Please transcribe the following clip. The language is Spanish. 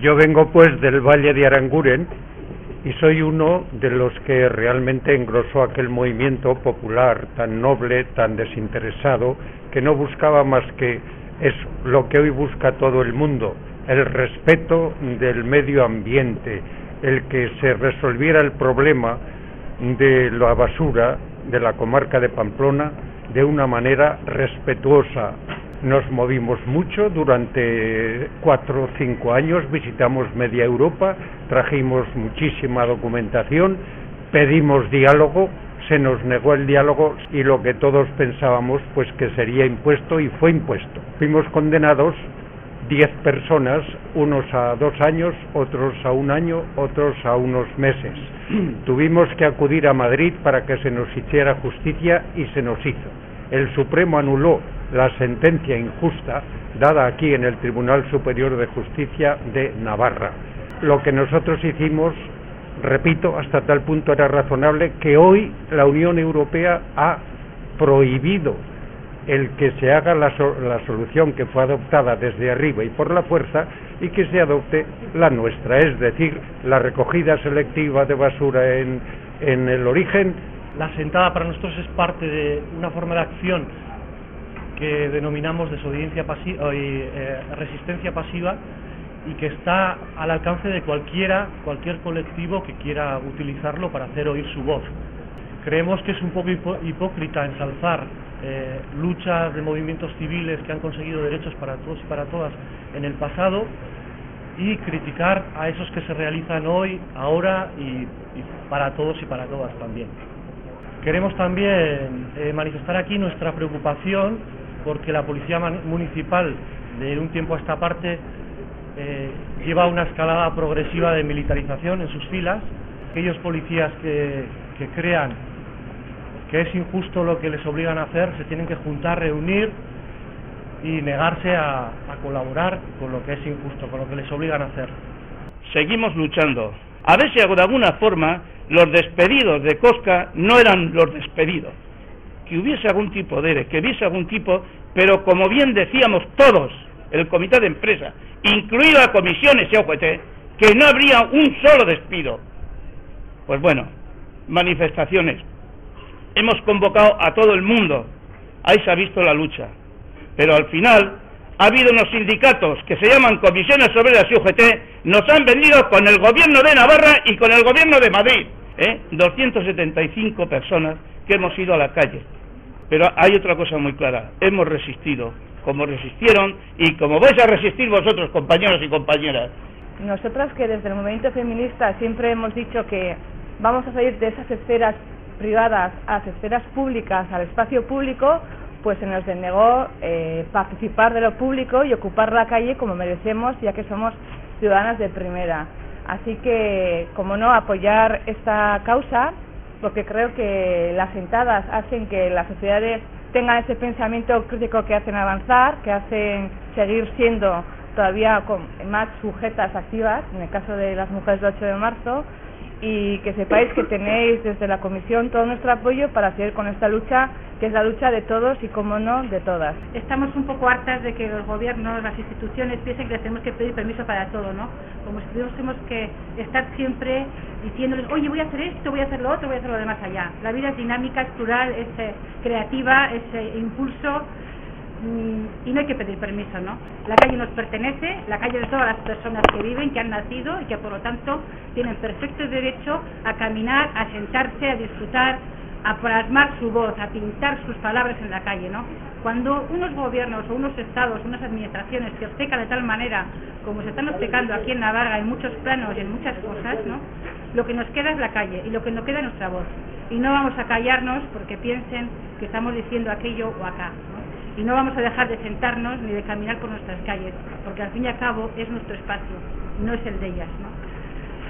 Yo vengo pues del Valle de Aranguren y soy uno de los que realmente engrosó aquel movimiento popular tan noble, tan desinteresado, que no buscaba más que es lo que hoy busca todo el mundo, el respeto del medio ambiente, el que se resolviera el problema de la basura de la comarca de Pamplona de una manera respetuosa. Nos movimos mucho durante cuatro o cinco años, visitamos media Europa, trajimos muchísima documentación, pedimos diálogo, se nos negó el diálogo y lo que todos pensábamos pues que sería impuesto y fue impuesto. Fuimos condenados diez personas, unos a dos años, otros a un año, otros a unos meses. Tuvimos que acudir a Madrid para que se nos hiciera justicia y se nos hizo. El Supremo anuló la sentencia injusta dada aquí en el Tribunal Superior de Justicia de Navarra. Lo que nosotros hicimos, repito, hasta tal punto era razonable que hoy la Unión Europea ha prohibido el que se haga la, solución que fue adoptada desde arriba y por la fuerza y que se adopte la nuestra, es decir, la recogida selectiva de basura en, en el origen. La sentada para nosotros es parte de una forma de acción que denominamos desobediencia pasiva y eh, resistencia pasiva y que está al alcance de cualquiera, cualquier colectivo que quiera utilizarlo para hacer oír su voz. Creemos que es un poco hipócrita ensalzar eh, luchas de movimientos civiles que han conseguido derechos para todos y para todas en el pasado y criticar a esos que se realizan hoy, ahora y, para todos y para todas también. Queremos también eh, manifestar aquí nuestra preocupación porque la Policía Municipal de un tiempo a esta parte eh, lleva una escalada progresiva de militarización en sus filas. Aquellos policías que, que crean que es injusto lo que les obligan a hacer, se tienen que juntar, reunir y negarse a, colaborar con lo que es injusto, con lo que les obligan a hacer. Seguimos luchando. A ver si de alguna forma los despedidos de Cosca no eran los despedidos. Que hubiese algún tipo de que hubiese algún tipo, pero como bien decíamos todos, el comité de empresa, incluida la comisión SOGT, que no habría un solo despido. Pues bueno, manifestaciones, hemos convocado a todo el mundo, ahí se ha visto la lucha. Pero al final ha habido unos sindicatos que se llaman comisiones obreras y UGT, nos han venido con el gobierno de Navarra y con el gobierno de Madrid. ¿eh? 275 personas que hemos ido a la calle. Pero hay otra cosa muy clara, hemos resistido, como resistieron y como vais a resistir vosotros, compañeros y compañeras. Nosotras que desde el movimiento feminista siempre hemos dicho que vamos a salir de esas esferas privadas a las esferas públicas, al espacio público, pues se nos denegó eh, participar de lo público y ocupar la calle como merecemos, ya que somos ciudadanas de primera. Así que, como no, apoyar esta causa, porque creo que las sentadas hacen que las sociedades tengan ese pensamiento crítico que hacen avanzar, que hacen seguir siendo todavía más sujetas activas, en el caso de las mujeres del 8 de marzo, y que sepáis que tenéis desde la comisión todo nuestro apoyo para seguir con esta lucha, que es la lucha de todos y, como no, de todas. Estamos un poco hartas de que los gobiernos, las instituciones piensen que tenemos que pedir permiso para todo, ¿no? Como si tuviésemos que estar siempre diciéndoles, oye, voy a hacer esto, voy a hacer lo otro, voy a hacer lo demás allá. La vida es dinámica, es plural, es eh, creativa, es eh, impulso y no hay que pedir permiso, ¿no? La calle nos pertenece, la calle de todas las personas que viven, que han nacido y que por lo tanto tienen perfecto derecho a caminar, a sentarse, a disfrutar, a plasmar su voz, a pintar sus palabras en la calle, ¿no? Cuando unos gobiernos o unos estados, unas administraciones se obcecan de tal manera como se están obcecando aquí en Navarra en muchos planos y en muchas cosas, ¿no? Lo que nos queda es la calle y lo que nos queda es nuestra voz. Y no vamos a callarnos porque piensen que estamos diciendo aquello o acá, y no vamos a dejar de sentarnos ni de caminar por nuestras calles, porque al fin y al cabo es nuestro espacio, no es el de ellas. ¿no?